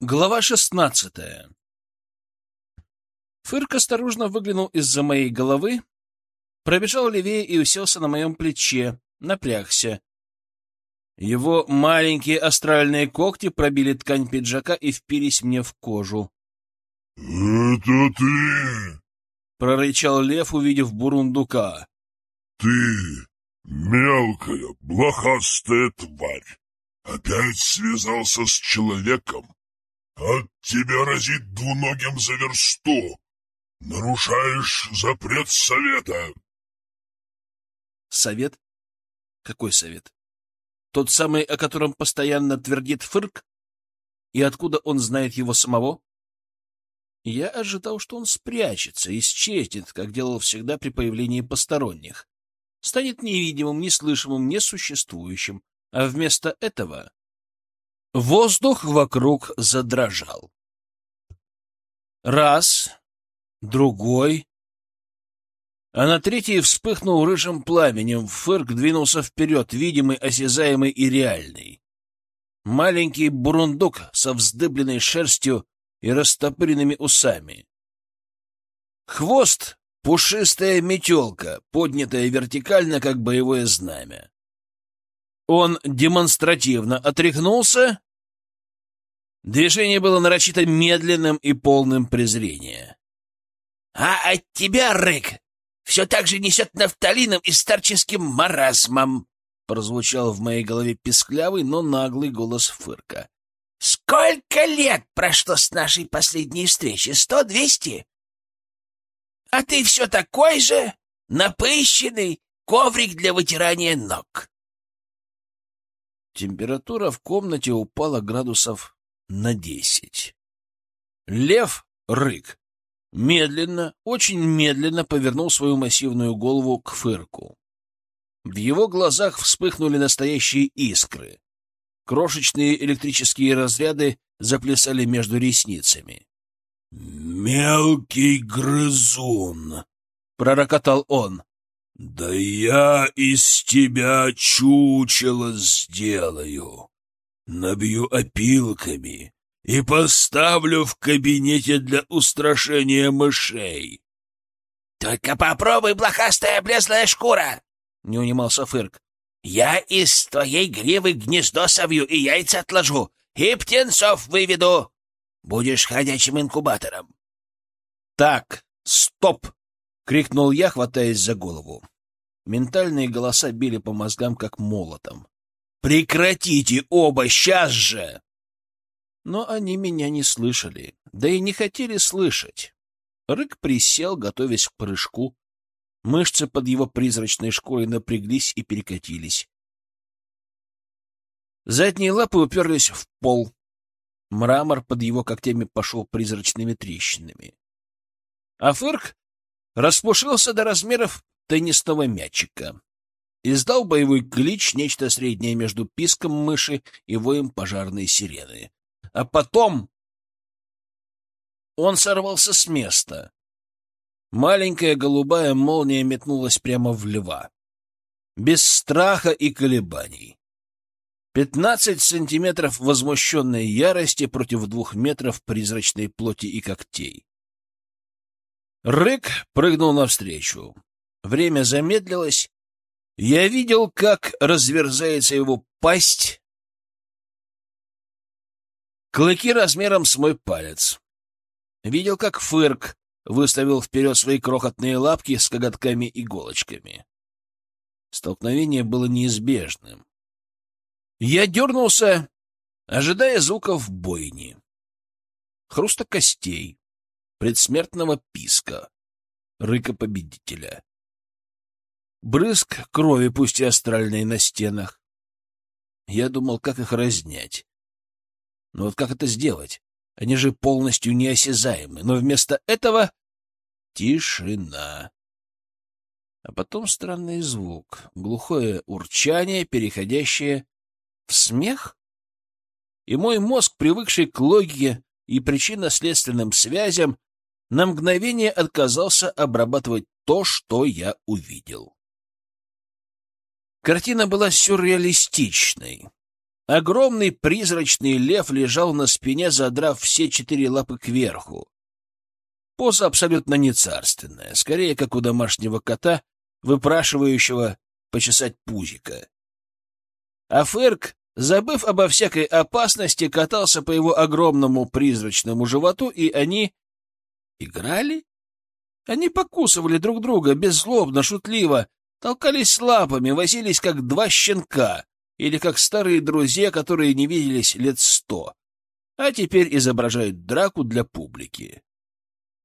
Глава шестнадцатая Фырк осторожно выглянул из-за моей головы, пробежал левее и уселся на моем плече, напрягся. Его маленькие астральные когти пробили ткань пиджака и впились мне в кожу. — Это ты? — прорычал лев, увидев бурундука. — Ты, мелкая, блохастая тварь, опять связался с человеком? От тебя разит двуногим за версту. Нарушаешь запрет совета. Совет? Какой совет? Тот самый, о котором постоянно твердит Фырк? И откуда он знает его самого? Я ожидал, что он спрячется, исчезнет, как делал всегда при появлении посторонних. Станет невидимым, неслышимым, несуществующим. А вместо этого Воздух вокруг задрожал. Раз, другой. А на третий вспыхнул рыжим пламенем. Фырк двинулся вперед, видимый, осязаемый и реальный. Маленький бурундук со вздыбленной шерстью и растопыренными усами. Хвост — пушистая метелка, поднятая вертикально, как боевое знамя. Он демонстративно отряхнулся. Движение было нарочито медленным и полным презрения. — А от тебя, Рык, все так же несет нафталином и старческим маразмом, — прозвучал в моей голове песклявый, но наглый голос Фырка. — Сколько лет прошло с нашей последней встречи? Сто, двести? А ты все такой же, напыщенный, коврик для вытирания ног. Температура в комнате упала градусов на десять. Лев рык. Медленно, очень медленно повернул свою массивную голову к фырку. В его глазах вспыхнули настоящие искры. Крошечные электрические разряды заплясали между ресницами. «Мелкий грызун!» — пророкотал он. «Да я из тебя чучело сделаю, набью опилками и поставлю в кабинете для устрашения мышей». «Только попробуй, блохастая облезлая шкура!» — не унимался Фырк. «Я из твоей гривы гнездо совью и яйца отложу, и птенцов выведу. Будешь ходячим инкубатором». «Так, стоп!» — крикнул я, хватаясь за голову. Ментальные голоса били по мозгам, как молотом. «Прекратите оба, сейчас же!» Но они меня не слышали, да и не хотели слышать. Рык присел, готовясь к прыжку. Мышцы под его призрачной шкурой напряглись и перекатились. Задние лапы уперлись в пол. Мрамор под его когтями пошел призрачными трещинами. А Фырк распушился до размеров теннисного мячика. Издал боевой клич, нечто среднее между писком мыши и воем пожарной сирены. А потом он сорвался с места. Маленькая голубая молния метнулась прямо в льва. Без страха и колебаний. Пятнадцать сантиметров возмущенной ярости против двух метров призрачной плоти и когтей. Рык прыгнул навстречу. Время замедлилось. Я видел, как разверзается его пасть. Клыки размером с мой палец. Видел, как Фырк выставил вперед свои крохотные лапки с коготками-иголочками. Столкновение было неизбежным. Я дернулся, ожидая звуков бойни. Хруста костей, предсмертного писка, рыка победителя. Брызг крови, пусть и астральной, на стенах. Я думал, как их разнять. Но вот как это сделать? Они же полностью неосязаемы. Но вместо этого тишина. А потом странный звук, глухое урчание, переходящее в смех. И мой мозг, привыкший к логике и причинно-следственным связям, на мгновение отказался обрабатывать то, что я увидел. Картина была сюрреалистичной. Огромный призрачный лев лежал на спине, задрав все четыре лапы кверху. Поза абсолютно не царственная, скорее, как у домашнего кота, выпрашивающего почесать пузика. А Ферк, забыв обо всякой опасности, катался по его огромному призрачному животу, и они играли? Они покусывали друг друга беззлобно, шутливо, толкались лапами, возились как два щенка или как старые друзья, которые не виделись лет сто, а теперь изображают драку для публики.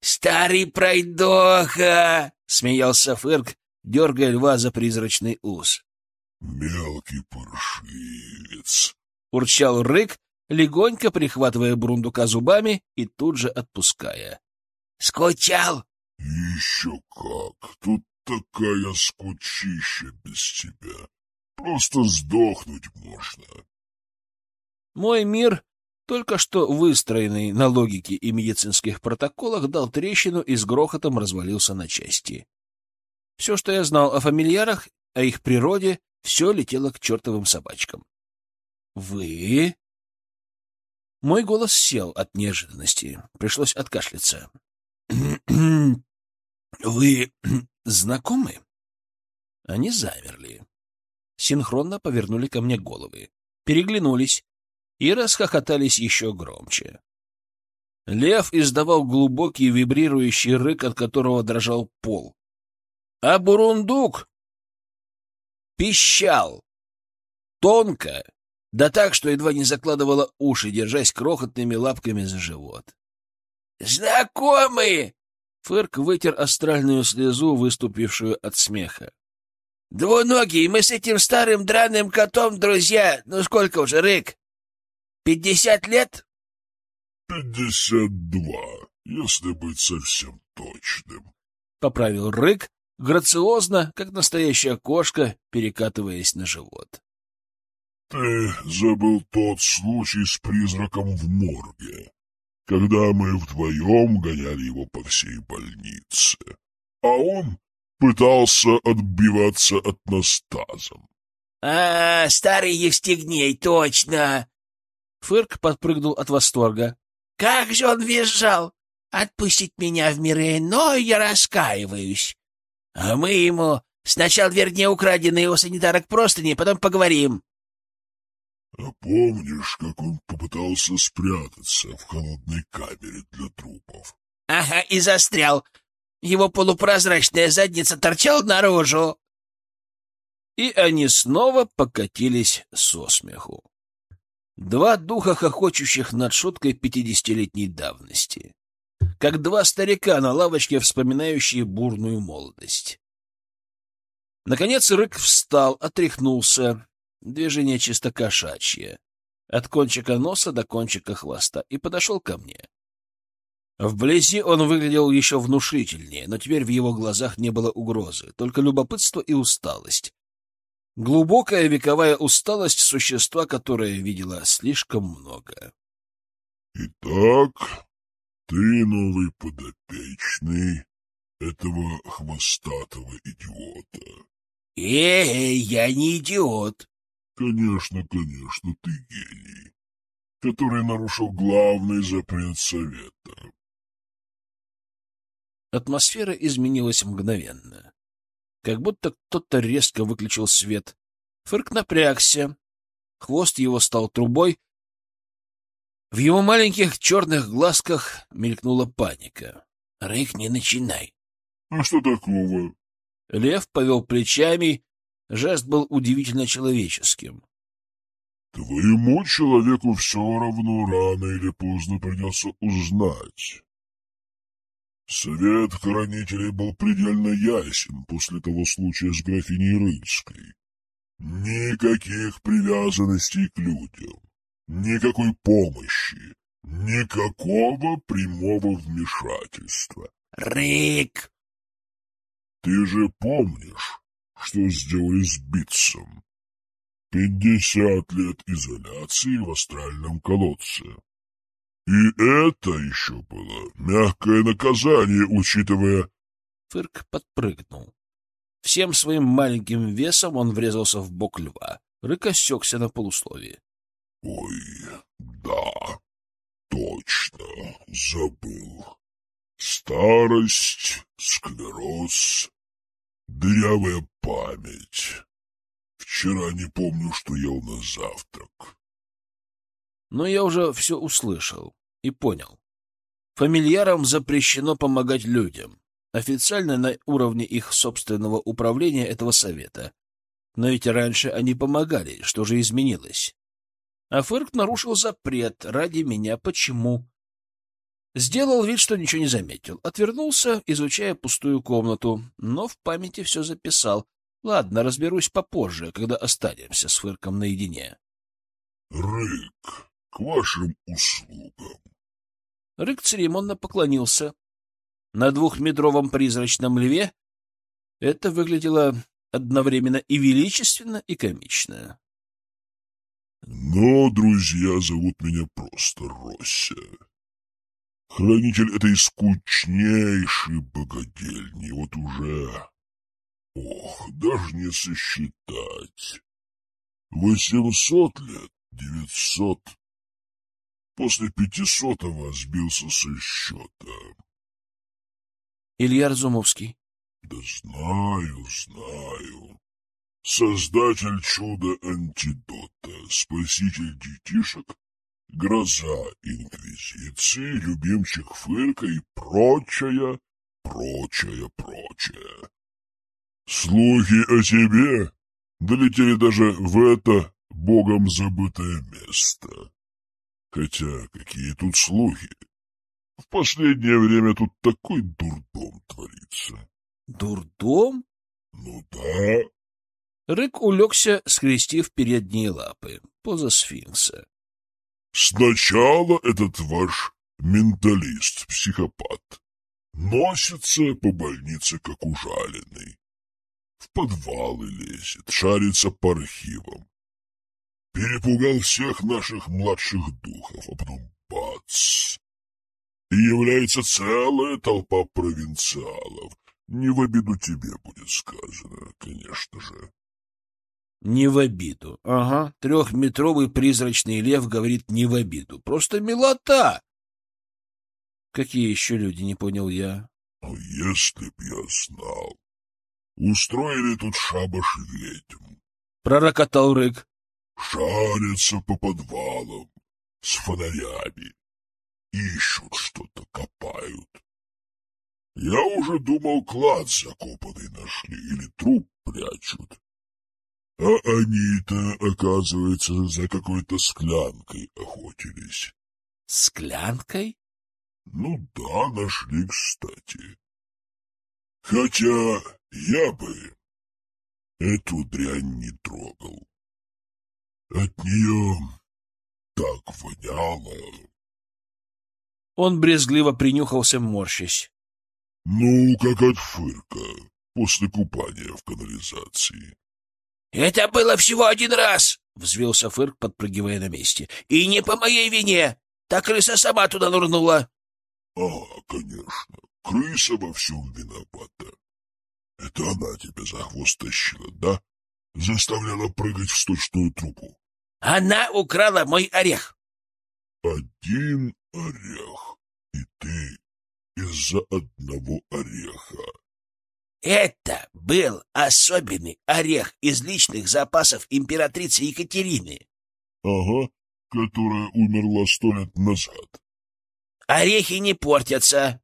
«Старый пройдоха!» — смеялся Ферк, дергая льва за призрачный ус. «Мелкий паршивец!» — урчал рык, легонько прихватывая бурундука зубами и тут же отпуская. «Скучал?» «Еще как! Тут такая скучища без тебя!» Просто сдохнуть можно. Мой мир, только что выстроенный на логике и медицинских протоколах, дал трещину и с грохотом развалился на части. Все, что я знал о фамильярах, о их природе, все летело к чертовым собачкам. «Вы...» Мой голос сел от неожиданности. Пришлось откашляться. «Вы знакомы?» Они замерли синхронно повернули ко мне головы, переглянулись и расхохотались еще громче. Лев издавал глубокий вибрирующий рык, от которого дрожал пол. А бурундук пищал. Тонко, да так, что едва не закладывала уши, держась крохотными лапками за живот. «Знакомые!» Фырк вытер астральную слезу, выступившую от смеха. Двуногий, мы с этим старым драным котом друзья. Ну сколько уже, Рык? Пятьдесят лет? Пятьдесят два, если быть совсем точным. Поправил Рык, грациозно, как настоящая кошка, перекатываясь на живот. Ты забыл тот случай с призраком в морге, когда мы вдвоем гоняли его по всей больнице, а он пытался отбиваться от нас тазом. — А, старый Евстигней, точно! Фырк подпрыгнул от восторга. — Как же он визжал! Отпустить меня в миры, но я раскаиваюсь. А мы ему сначала вернее украденные у санитарок простыни, потом поговорим. — А помнишь, как он попытался спрятаться в холодной камере для трупов? — Ага, и застрял. Его полупрозрачная задница торчала наружу. И они снова покатились со смеху. Два духа, хохочущих над шуткой пятидесятилетней давности. Как два старика на лавочке, вспоминающие бурную молодость. Наконец Рык встал, отряхнулся. Движение чисто кошачье. От кончика носа до кончика хвоста. И подошел ко мне. Вблизи он выглядел еще внушительнее, но теперь в его глазах не было угрозы, только любопытство и усталость. Глубокая вековая усталость существа, которое видела слишком много. — Итак, ты новый подопечный этого хвостатого идиота. — Эй, я не идиот. — Конечно, конечно, ты гений, который нарушил главный запрет Совета. Атмосфера изменилась мгновенно. Как будто кто-то резко выключил свет. Фырк напрягся. Хвост его стал трубой. В его маленьких черных глазках мелькнула паника. — Рейк, не начинай. — А что такого? Лев повел плечами. Жест был удивительно человеческим. — Твоему человеку все равно рано или поздно придется узнать, Совет хранителей был предельно ясен после того случая с графиней Рыльской. Никаких привязанностей к людям, никакой помощи, никакого прямого вмешательства. Рик! Ты же помнишь, что сделали с Битцем? Пятьдесят лет изоляции в астральном колодце. И это еще было мягкое наказание, учитывая... Фырк подпрыгнул. Всем своим маленьким весом он врезался в бок льва. Рык осекся на полусловие. Ой, да, точно, забыл. Старость, склероз, дырявая память. Вчера не помню, что ел на завтрак. Но я уже все услышал и понял. Фамильярам запрещено помогать людям. Официально на уровне их собственного управления этого совета. Но ведь раньше они помогали. Что же изменилось? А Фырк нарушил запрет ради меня. Почему? Сделал вид, что ничего не заметил. Отвернулся, изучая пустую комнату, но в памяти все записал. Ладно, разберусь попозже, когда останемся с Фырком наедине. — Рык, к вашим услугам. Рык церемонно поклонился. На двухметровом призрачном льве это выглядело одновременно и величественно, и комично. Но друзья зовут меня просто Рося. Хранитель этой скучнейшей богадельни вот уже... Ох, даже не сосчитать. Восемьсот лет, девятьсот. После пятисотого сбился со счета. Илья Разумовский. Да знаю, знаю. Создатель чуда-антидота, спаситель детишек, гроза инквизиции, любимчик Фырка и прочее, прочее, прочее. Слухи о тебе долетели даже в это богом забытое место. Хотя какие тут слухи? В последнее время тут такой дурдом творится. Дурдом? Ну да. Рык улегся, скрестив передние лапы, поза сфинкса. Сначала этот ваш менталист, психопат, носится по больнице, как ужаленный. В подвалы лезет, шарится по архивам. Перепугал всех наших младших духов, а потом бац! И является целая толпа провинциалов. Не в обиду тебе будет сказано, конечно же. Не в обиду. Ага, трехметровый призрачный лев говорит не в обиду. Просто милота! Какие еще люди, не понял я. Ну, если б я знал. Устроили тут шабаш ведьм. Пророкотал рык. Шарятся по подвалам с фонарями. Ищут что-то, копают. Я уже думал, клад закопанный нашли или труп прячут. А они-то, оказывается, за какой-то склянкой охотились. Склянкой? Ну да, нашли, кстати. Хотя я бы эту дрянь не трогал. От нее так воняло. Он брезгливо принюхался, морщась. Ну, как от фырка после купания в канализации. «Это было всего один раз!» — взвился Фырк, подпрыгивая на месте. «И не по моей вине! Та крыса сама туда нырнула!» «А, конечно, крыса во всем виновата. Это она тебя за хвост тащила, да? Заставляла прыгать в сточную трубу». «Она украла мой орех!» «Один орех, и ты из-за одного ореха. Это был особенный орех из личных запасов императрицы Екатерины. Ага, которая умерла сто лет назад. Орехи не портятся.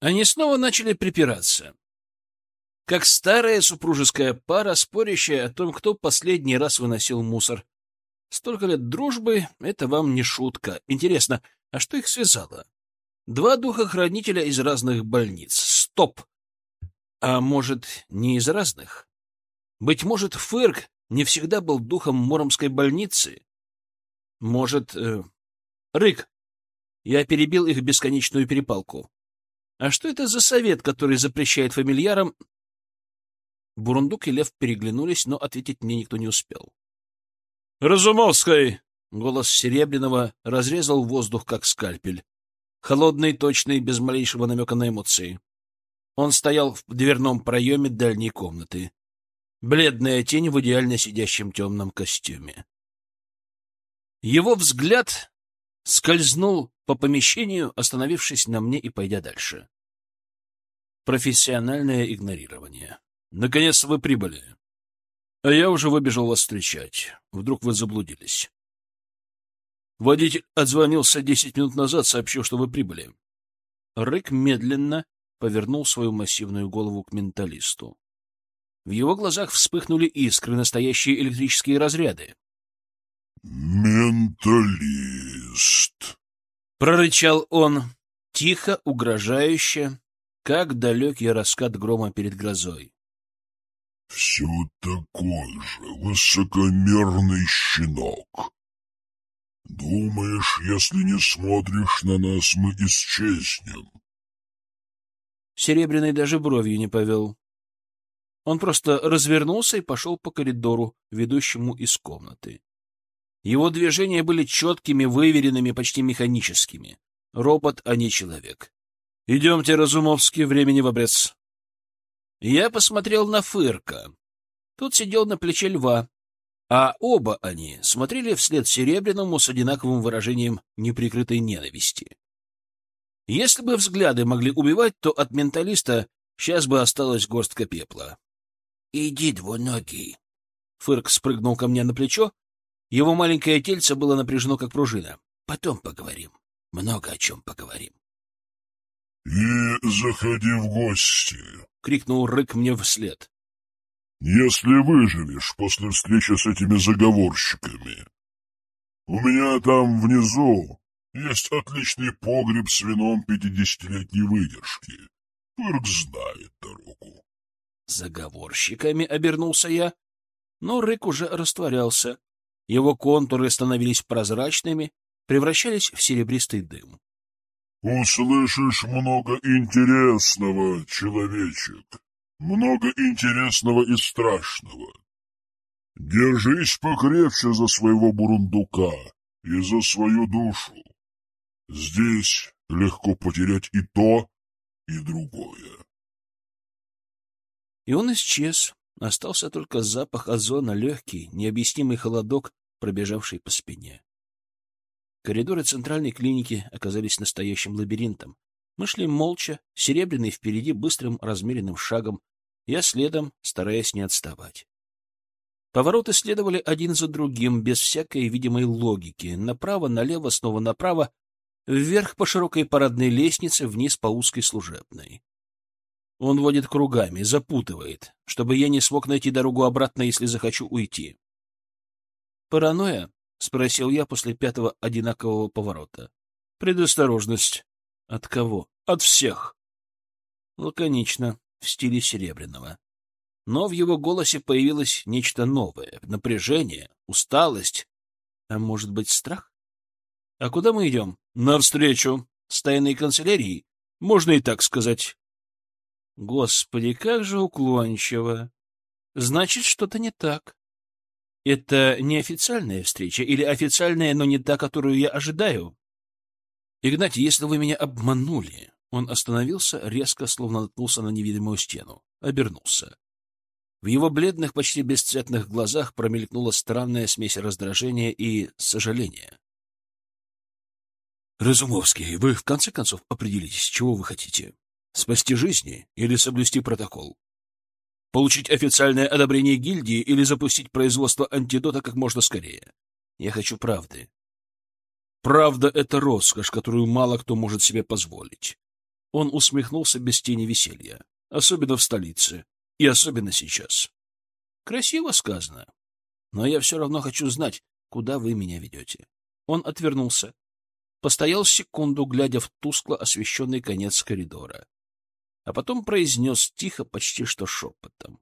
Они снова начали припираться. Как старая супружеская пара, спорящая о том, кто последний раз выносил мусор. Столько лет дружбы — это вам не шутка. Интересно, а что их связало? Два духохранителя из разных больниц. Стоп! А может, не из разных? Быть может, Фырк не всегда был духом Муромской больницы? Может, э, Рык? Я перебил их бесконечную перепалку. А что это за совет, который запрещает фамильярам... Бурундук и Лев переглянулись, но ответить мне никто не успел. «Разумовской!» — голос Серебряного разрезал воздух, как скальпель холодный, точный, без малейшего намека на эмоции. Он стоял в дверном проеме дальней комнаты. Бледная тень в идеально сидящем темном костюме. Его взгляд скользнул по помещению, остановившись на мне и пойдя дальше. Профессиональное игнорирование. Наконец вы прибыли. А я уже выбежал вас встречать. Вдруг вы заблудились. Водитель отзвонился десять минут назад, сообщил, что вы прибыли. Рык медленно повернул свою массивную голову к менталисту. В его глазах вспыхнули искры, настоящие электрические разряды. «Менталист!» — прорычал он, тихо, угрожающе, как далекий раскат грома перед грозой. «Все такой же высокомерный щенок. Думаешь, если не смотришь на нас, мы исчезнем?» Серебряный даже бровью не повел. Он просто развернулся и пошел по коридору, ведущему из комнаты. Его движения были четкими, выверенными, почти механическими. Робот, а не человек. «Идемте, Разумовский, времени в обрез». Я посмотрел на Фырка. Тот сидел на плече льва, а оба они смотрели вслед Серебряному с одинаковым выражением неприкрытой ненависти. Если бы взгляды могли убивать, то от менталиста сейчас бы осталась горстка пепла. «Иди, двуногий!» Фырк спрыгнул ко мне на плечо. Его маленькое тельце было напряжено, как пружина. «Потом поговорим. Много о чем поговорим». «И заходи в гости!» — крикнул Рык мне вслед. «Если выживешь после встречи с этими заговорщиками. У меня там внизу есть отличный погреб с вином пятидесятилетней выдержки. Фырк знает дорогу заговорщиками обернулся я, но Рык уже растворялся. Его контуры становились прозрачными, превращались в серебристый дым. — Услышишь много интересного, человечек, много интересного и страшного. Держись покрепче за своего бурундука и за свою душу. Здесь легко потерять и то, и другое. И он исчез. Остался только запах озона, легкий, необъяснимый холодок, пробежавший по спине. Коридоры центральной клиники оказались настоящим лабиринтом. Мы шли молча, серебряный впереди быстрым размеренным шагом, я следом, стараясь не отставать. Повороты следовали один за другим, без всякой видимой логики. Направо, налево, снова направо, вверх по широкой парадной лестнице, вниз по узкой служебной. Он водит кругами, запутывает, чтобы я не смог найти дорогу обратно, если захочу уйти. «Паранойя?» — спросил я после пятого одинакового поворота. «Предосторожность. От кого? От всех». Лаконично, в стиле Серебряного. Но в его голосе появилось нечто новое — напряжение, усталость, а может быть, страх? «А куда мы идем?» «Навстречу. С тайной канцелярией. Можно и так сказать. Господи, как же уклончиво. Значит, что-то не так. Это не официальная встреча или официальная, но не та, которую я ожидаю? Игнатий, если вы меня обманули... Он остановился, резко, словно наткнулся на невидимую стену. Обернулся. В его бледных, почти бесцветных глазах промелькнула странная смесь раздражения и сожаления. «Разумовский, вы в конце концов определитесь, чего вы хотите?» Спасти жизни или соблюсти протокол? Получить официальное одобрение гильдии или запустить производство антидота как можно скорее? Я хочу правды. Правда — это роскошь, которую мало кто может себе позволить. Он усмехнулся без тени веселья. Особенно в столице. И особенно сейчас. Красиво сказано. Но я все равно хочу знать, куда вы меня ведете. Он отвернулся. Постоял секунду, глядя в тускло освещенный конец коридора а потом произнес тихо, почти что шепотом.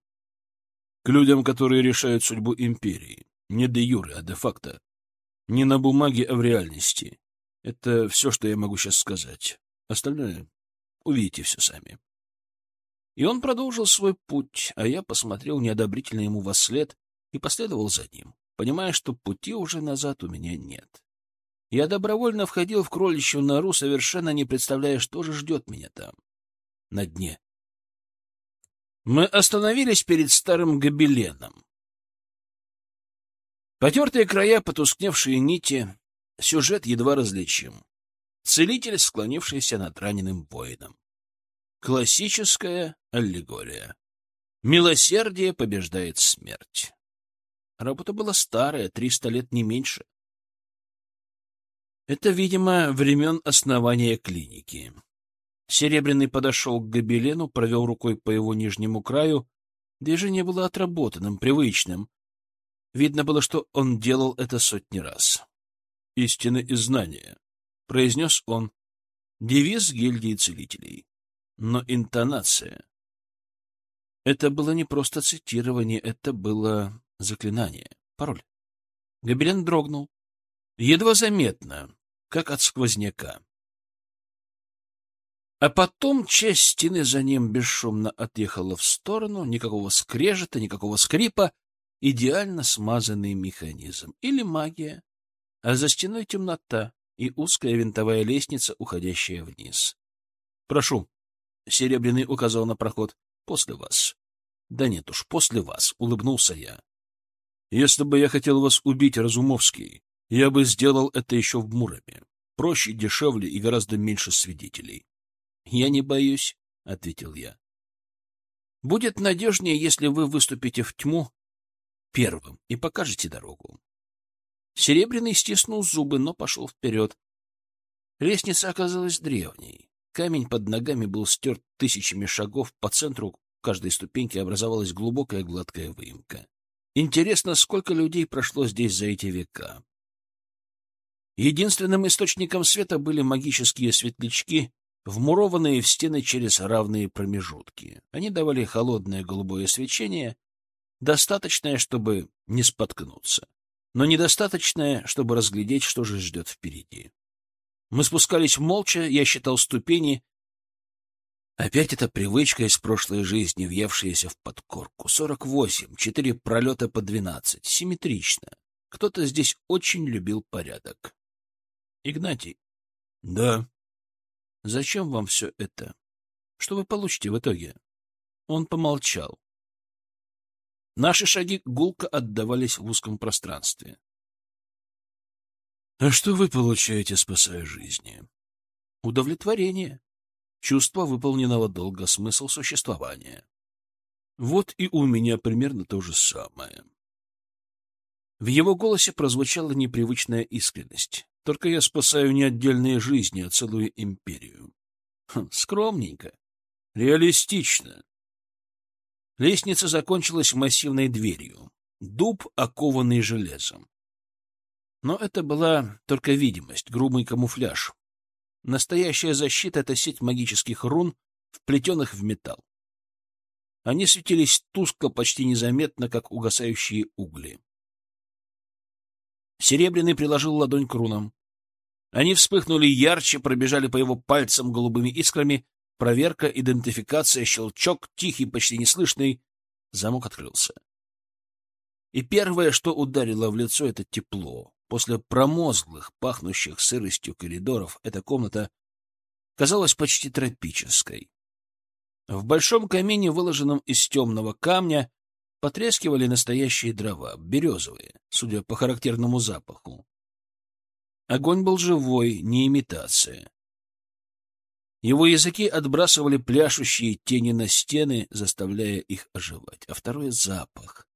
К людям, которые решают судьбу империи. Не де юре, а де факто. Не на бумаге, а в реальности. Это все, что я могу сейчас сказать. Остальное увидите все сами. И он продолжил свой путь, а я посмотрел неодобрительно ему во след и последовал за ним, понимая, что пути уже назад у меня нет. Я добровольно входил в кроличью нору, совершенно не представляя, что же ждет меня там на дне. Мы остановились перед старым гобеленом. Потертые края, потускневшие нити, сюжет едва различим. Целитель, склонившийся над раненым воином. Классическая аллегория. Милосердие побеждает смерть. Работа была старая, триста лет не меньше. Это, видимо, времен основания клиники. Серебряный подошел к гобелену, провел рукой по его нижнему краю. Движение было отработанным, привычным. Видно было, что он делал это сотни раз. «Истины и знания», — произнес он. Девиз гильдии целителей. Но интонация... Это было не просто цитирование, это было заклинание. Пароль. Гобелен дрогнул. Едва заметно, как от сквозняка. А потом часть стены за ним бесшумно отъехала в сторону, никакого скрежета, никакого скрипа, идеально смазанный механизм. Или магия, а за стеной темнота и узкая винтовая лестница, уходящая вниз. — Прошу. Серебряный указал на проход. — После вас. — Да нет уж, после вас, — улыбнулся я. — Если бы я хотел вас убить, Разумовский, я бы сделал это еще в Муроме. Проще, дешевле и гораздо меньше свидетелей. — Я не боюсь, — ответил я. — Будет надежнее, если вы выступите в тьму первым и покажете дорогу. Серебряный стиснул зубы, но пошел вперед. Лестница оказалась древней. Камень под ногами был стерт тысячами шагов, по центру каждой ступеньки образовалась глубокая гладкая выемка. Интересно, сколько людей прошло здесь за эти века. Единственным источником света были магические светлячки, вмурованные в стены через равные промежутки. Они давали холодное голубое свечение, достаточное, чтобы не споткнуться, но недостаточное, чтобы разглядеть, что же ждет впереди. Мы спускались молча, я считал ступени. Опять эта привычка из прошлой жизни, въевшаяся в подкорку. Сорок восемь, четыре пролета по двенадцать. Симметрично. Кто-то здесь очень любил порядок. Игнатий. Да. Зачем вам все это? Что вы получите в итоге? Он помолчал. Наши шаги гулко отдавались в узком пространстве. А что вы получаете, спасая жизни? Удовлетворение. Чувство выполненного долга, смысл существования. Вот и у меня примерно то же самое. В его голосе прозвучала непривычная искренность. Только я спасаю не отдельные жизни, а целую империю. Хм, скромненько. Реалистично. Лестница закончилась массивной дверью. Дуб, окованный железом. Но это была только видимость, грубый камуфляж. Настоящая защита — это сеть магических рун, вплетенных в металл. Они светились тускло, почти незаметно, как угасающие угли. Серебряный приложил ладонь к рунам. Они вспыхнули ярче, пробежали по его пальцам голубыми искрами. Проверка, идентификация, щелчок, тихий, почти неслышный. Замок открылся. И первое, что ударило в лицо, — это тепло. После промозглых, пахнущих сыростью коридоров, эта комната казалась почти тропической. В большом камине, выложенном из темного камня, Потрескивали настоящие дрова, березовые, судя по характерному запаху. Огонь был живой, не имитация. Его языки отбрасывали пляшущие тени на стены, заставляя их оживать. А второй — запах.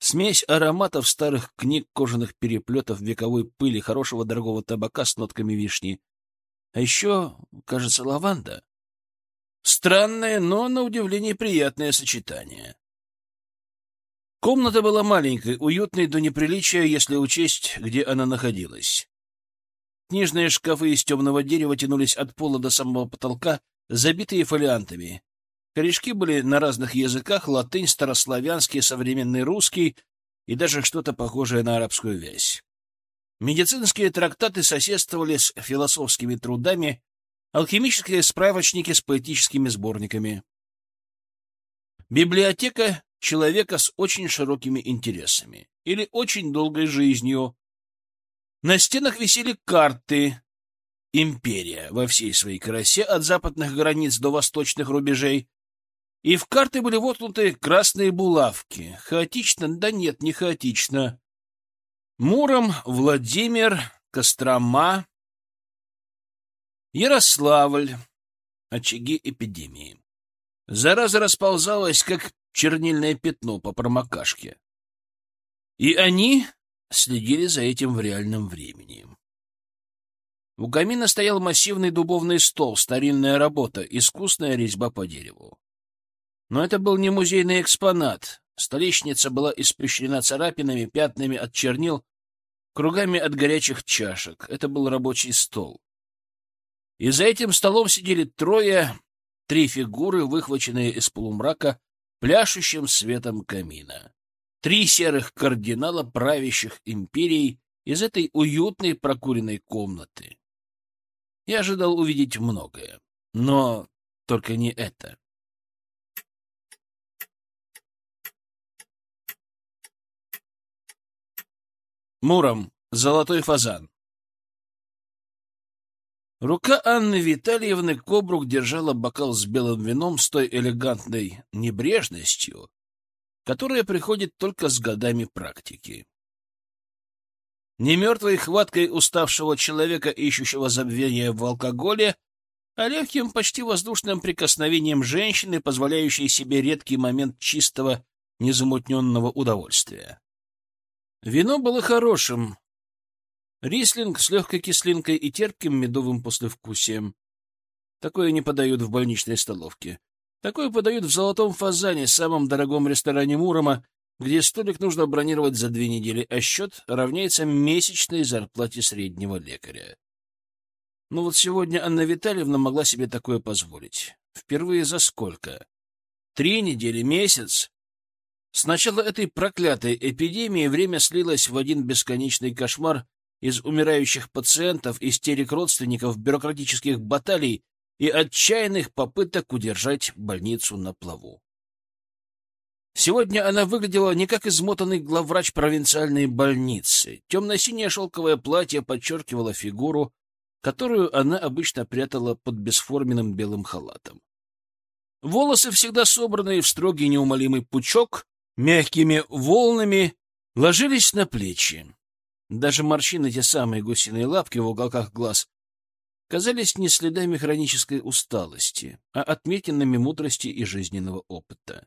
Смесь ароматов старых книг, кожаных переплетов, вековой пыли, хорошего дорогого табака с нотками вишни. А еще, кажется, лаванда. Странное, но, на удивление, приятное сочетание. Комната была маленькой, уютной до неприличия, если учесть, где она находилась. Книжные шкафы из темного дерева тянулись от пола до самого потолка, забитые фолиантами. Корешки были на разных языках — латынь, старославянский, современный русский и даже что-то похожее на арабскую вязь. Медицинские трактаты соседствовали с философскими трудами, алхимические справочники с поэтическими сборниками. Библиотека человека с очень широкими интересами или очень долгой жизнью. На стенах висели карты «Империя» во всей своей красе от западных границ до восточных рубежей. и в карты были воткнуты красные булавки. Хаотично? Да нет, не хаотично. Муром, Владимир, Кострома, Ярославль. Очаги эпидемии. Зараза расползалась, как чернильное пятно по промокашке. И они следили за этим в реальном времени. У камина стоял массивный дубовный стол, старинная работа, искусная резьба по дереву. Но это был не музейный экспонат. Столешница была испещрена царапинами, пятнами от чернил, кругами от горячих чашек. Это был рабочий стол. И за этим столом сидели трое, три фигуры, выхваченные из полумрака, пляшущим светом камина. Три серых кардинала, правящих империей, из этой уютной прокуренной комнаты. Я ожидал увидеть многое, но только не это. Муром. Золотой фазан. Рука Анны Витальевны Кобрук держала бокал с белым вином с той элегантной небрежностью, которая приходит только с годами практики. Не мертвой хваткой уставшего человека, ищущего забвения в алкоголе, а легким, почти воздушным прикосновением женщины, позволяющей себе редкий момент чистого, незамутненного удовольствия. Вино было хорошим. Рислинг с легкой кислинкой и терпким медовым послевкусием. Такое не подают в больничной столовке. Такое подают в «Золотом фазане», самом дорогом ресторане Мурома, где столик нужно бронировать за две недели, а счет равняется месячной зарплате среднего лекаря. Но вот сегодня Анна Витальевна могла себе такое позволить. Впервые за сколько? Три недели, месяц? С начала этой проклятой эпидемии время слилось в один бесконечный кошмар из умирающих пациентов, истерик родственников, бюрократических баталий и отчаянных попыток удержать больницу на плаву. Сегодня она выглядела не как измотанный главврач провинциальной больницы. Темно-синее шелковое платье подчеркивало фигуру, которую она обычно прятала под бесформенным белым халатом. Волосы, всегда собранные в строгий неумолимый пучок, мягкими волнами ложились на плечи. Даже морщины, те самые гусиные лапки в уголках глаз, казались не следами хронической усталости, а отметинами мудрости и жизненного опыта.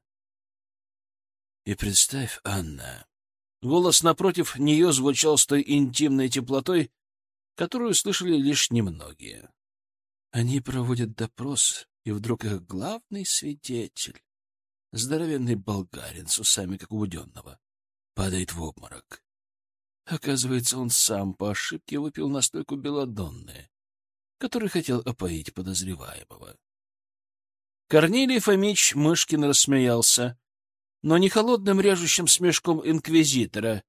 И представь, Анна, голос напротив нее звучал с той интимной теплотой, которую слышали лишь немногие. Они проводят допрос, и вдруг их главный свидетель Здоровенный болгарин с усами, как у Буденного. Падает в обморок. Оказывается, он сам по ошибке выпил настойку белодонны, который хотел опоить подозреваемого. Корнилий Фомич Мышкин рассмеялся, но не холодным режущим смешком инквизитора,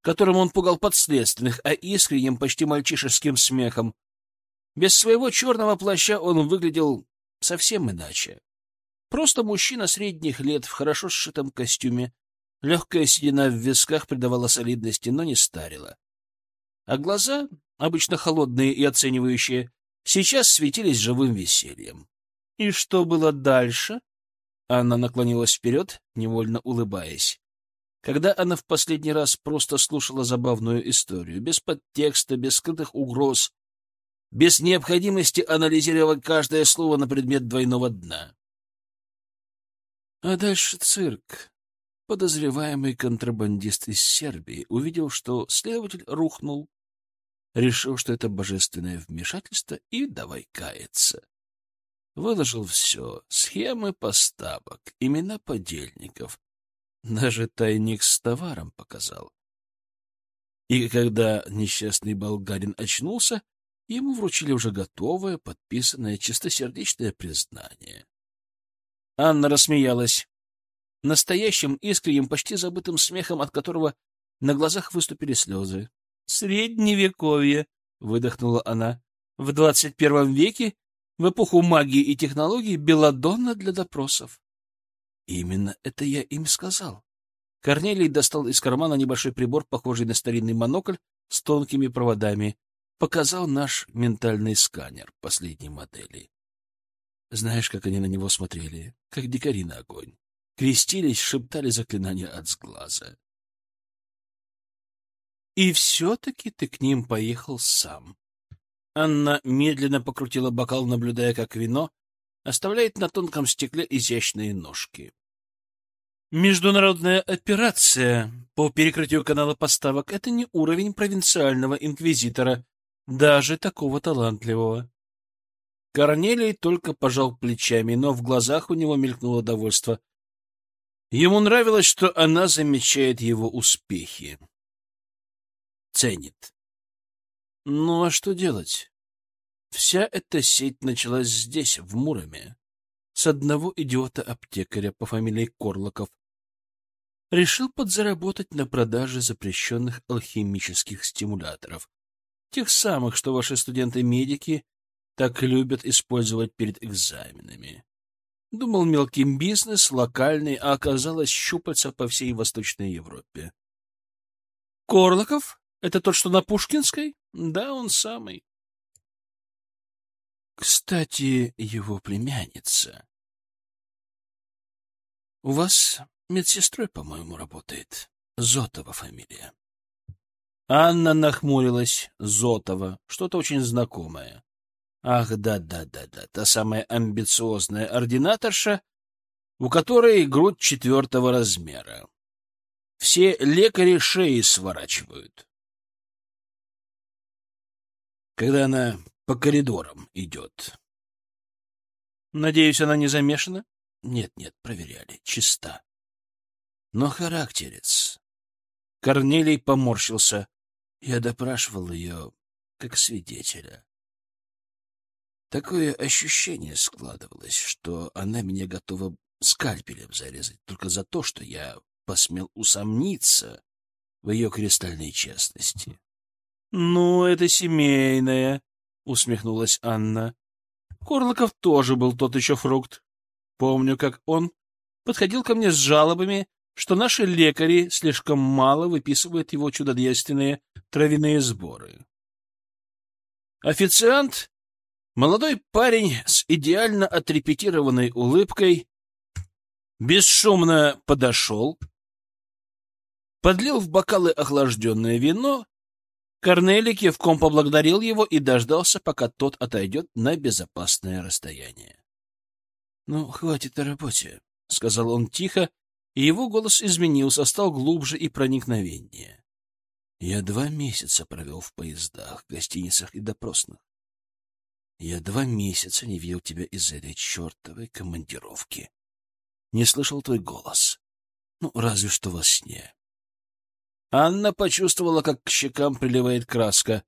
которым он пугал подследственных, а искренним, почти мальчишеским смехом. Без своего черного плаща он выглядел совсем иначе. Просто мужчина средних лет в хорошо сшитом костюме. Легкая седина в висках придавала солидности, но не старила. А глаза, обычно холодные и оценивающие, сейчас светились живым весельем. И что было дальше? Анна наклонилась вперед, невольно улыбаясь. Когда она в последний раз просто слушала забавную историю, без подтекста, без скрытых угроз, без необходимости анализировать каждое слово на предмет двойного дна. А дальше цирк. Подозреваемый контрабандист из Сербии увидел, что следователь рухнул, решил, что это божественное вмешательство, и давай каяться. Выложил все — схемы поставок, имена подельников, даже тайник с товаром показал. И когда несчастный болгарин очнулся, ему вручили уже готовое, подписанное чистосердечное признание. Анна рассмеялась. Настоящим, искренним, почти забытым смехом, от которого на глазах выступили слезы. «Средневековье!» — выдохнула она. «В двадцать первом веке, в эпоху магии и технологий, белладонна для допросов». «Именно это я им сказал». Корнелий достал из кармана небольшой прибор, похожий на старинный монокль с тонкими проводами. Показал наш ментальный сканер последней модели. Знаешь, как они на него смотрели? Как дикари на огонь. Крестились, шептали заклинания от сглаза. И все-таки ты к ним поехал сам. Анна медленно покрутила бокал, наблюдая, как вино оставляет на тонком стекле изящные ножки. Международная операция по перекрытию канала поставок — это не уровень провинциального инквизитора, даже такого талантливого. Корнелий только пожал плечами, но в глазах у него мелькнуло довольство. Ему нравилось, что она замечает его успехи. Ценит. Ну а что делать? Вся эта сеть началась здесь, в Муроме, с одного идиота-аптекаря по фамилии Корлоков. Решил подзаработать на продаже запрещенных алхимических стимуляторов, тех самых, что ваши студенты-медики так любят использовать перед экзаменами. Думал мелкий бизнес, локальный, а оказалось щупальца по всей Восточной Европе. Корлоков? Это тот, что на Пушкинской? Да, он самый. Кстати, его племянница. У вас медсестрой, по-моему, работает. Зотова фамилия. Анна нахмурилась. Зотова. Что-то очень знакомое. Ах, да-да-да-да, та самая амбициозная ординаторша, у которой грудь четвертого размера. Все лекари шеи сворачивают. Когда она по коридорам идет. Надеюсь, она не замешана? Нет-нет, проверяли, чиста. Но характерец. Корнелий поморщился. Я допрашивал ее как свидетеля. Такое ощущение складывалось, что она меня готова скальпелем зарезать только за то, что я посмел усомниться в ее кристальной честности. — Ну, это семейное, — усмехнулась Анна. Корлоков тоже был тот еще фрукт. Помню, как он подходил ко мне с жалобами, что наши лекари слишком мало выписывают его чудодейственные травяные сборы. Официант Молодой парень с идеально отрепетированной улыбкой бесшумно подошел, подлил в бокалы охлажденное вино, Корнелий кивком поблагодарил его и дождался, пока тот отойдет на безопасное расстояние. — Ну, хватит о работе, — сказал он тихо, и его голос изменился, стал глубже и проникновеннее. Я два месяца провел в поездах, гостиницах и допросных. Я два месяца не видел тебя из-за этой чертовой командировки. Не слышал твой голос. Ну, разве что во сне. Анна почувствовала, как к щекам приливает краска.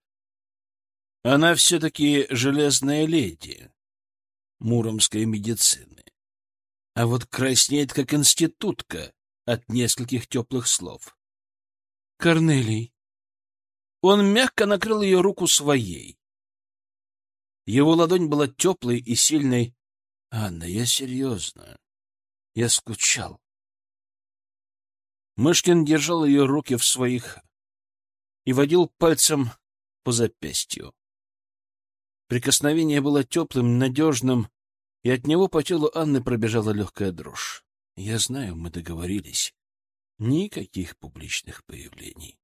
Она все-таки железная леди муромской медицины. А вот краснеет, как институтка, от нескольких теплых слов. Корнелий. Он мягко накрыл ее руку своей. Его ладонь была теплой и сильной. — Анна, я серьезно. Я скучал. Мышкин держал ее руки в своих и водил пальцем по запястью. Прикосновение было теплым, надежным, и от него по телу Анны пробежала легкая дрожь. Я знаю, мы договорились. Никаких публичных появлений.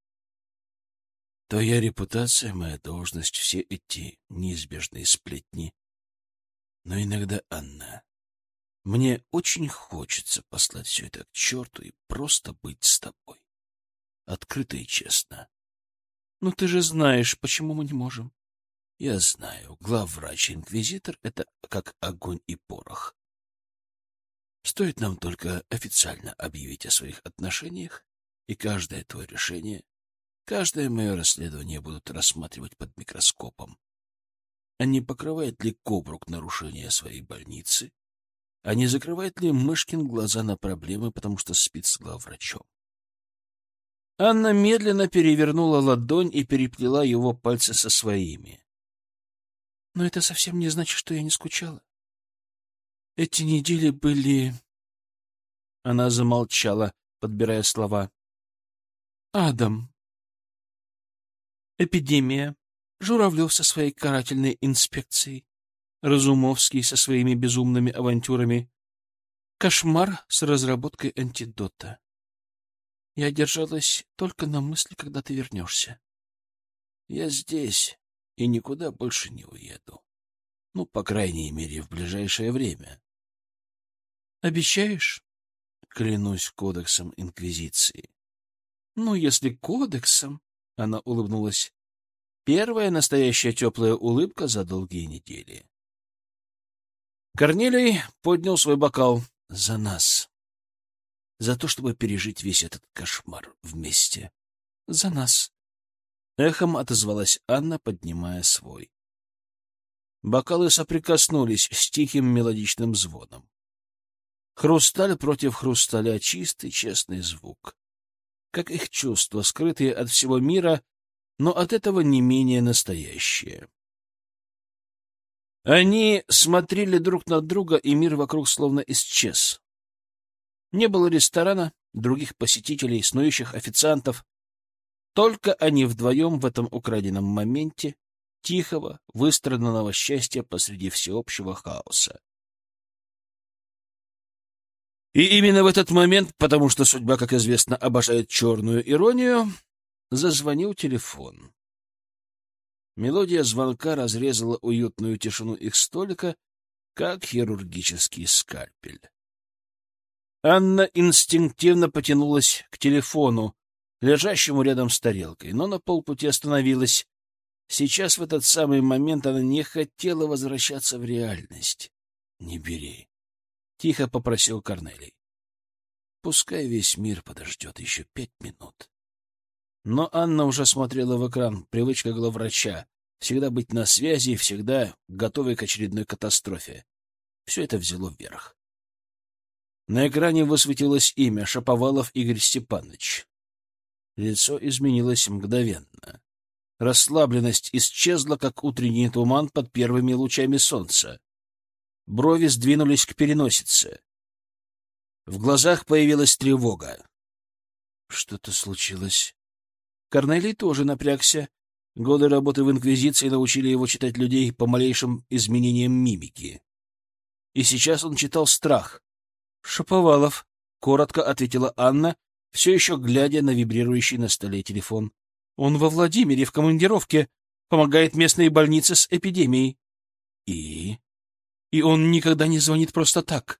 Твоя репутация, моя должность, все эти неизбежные сплетни. Но иногда, Анна, мне очень хочется послать все это к черту и просто быть с тобой. Открыто и честно. Но ты же знаешь, почему мы не можем. Я знаю, главврач-инквизитор — это как огонь и порох. Стоит нам только официально объявить о своих отношениях, и каждое твое решение Каждое мое расследование будут рассматривать под микроскопом. А не покрывает ли Кобрук нарушение своей больницы? А не закрывает ли Мышкин глаза на проблемы, потому что спит с главврачом? Анна медленно перевернула ладонь и переплела его пальцы со своими. Но это совсем не значит, что я не скучала. Эти недели были... Она замолчала, подбирая слова. Адам, эпидемия, Журавлев со своей карательной инспекцией, Разумовский со своими безумными авантюрами. Кошмар с разработкой антидота. Я держалась только на мысли, когда ты вернешься. Я здесь и никуда больше не уеду. Ну, по крайней мере, в ближайшее время. Обещаешь? Клянусь кодексом Инквизиции. Ну, если кодексом, она улыбнулась. Первая настоящая теплая улыбка за долгие недели. Корнелий поднял свой бокал за нас. За то, чтобы пережить весь этот кошмар вместе. За нас. Эхом отозвалась Анна, поднимая свой. Бокалы соприкоснулись с тихим мелодичным звоном. Хрусталь против хрусталя — чистый, честный звук. Как их чувства, скрытые от всего мира, но от этого не менее настоящие. Они смотрели друг на друга, и мир вокруг словно исчез. Не было ресторана, других посетителей, снующих официантов. Только они вдвоем в этом украденном моменте тихого, выстраданного счастья посреди всеобщего хаоса. И именно в этот момент, потому что судьба, как известно, обожает черную иронию, зазвонил телефон. Мелодия звонка разрезала уютную тишину их столика, как хирургический скальпель. Анна инстинктивно потянулась к телефону, лежащему рядом с тарелкой, но на полпути остановилась. Сейчас, в этот самый момент, она не хотела возвращаться в реальность. — Не бери. — тихо попросил Корнелий. — Пускай весь мир подождет еще пять минут. Но Анна уже смотрела в экран, привычка главврача. Всегда быть на связи, всегда готовой к очередной катастрофе. Все это взяло вверх. На экране высветилось имя Шаповалов Игорь Степанович. Лицо изменилось мгновенно. Расслабленность исчезла, как утренний туман под первыми лучами солнца. Брови сдвинулись к переносице. В глазах появилась тревога. Что-то случилось. Корнелий тоже напрягся. Годы работы в Инквизиции научили его читать людей по малейшим изменениям мимики. И сейчас он читал страх. «Шаповалов», — коротко ответила Анна, все еще глядя на вибрирующий на столе телефон. «Он во Владимире в командировке, помогает местной больнице с эпидемией». «И?» «И он никогда не звонит просто так.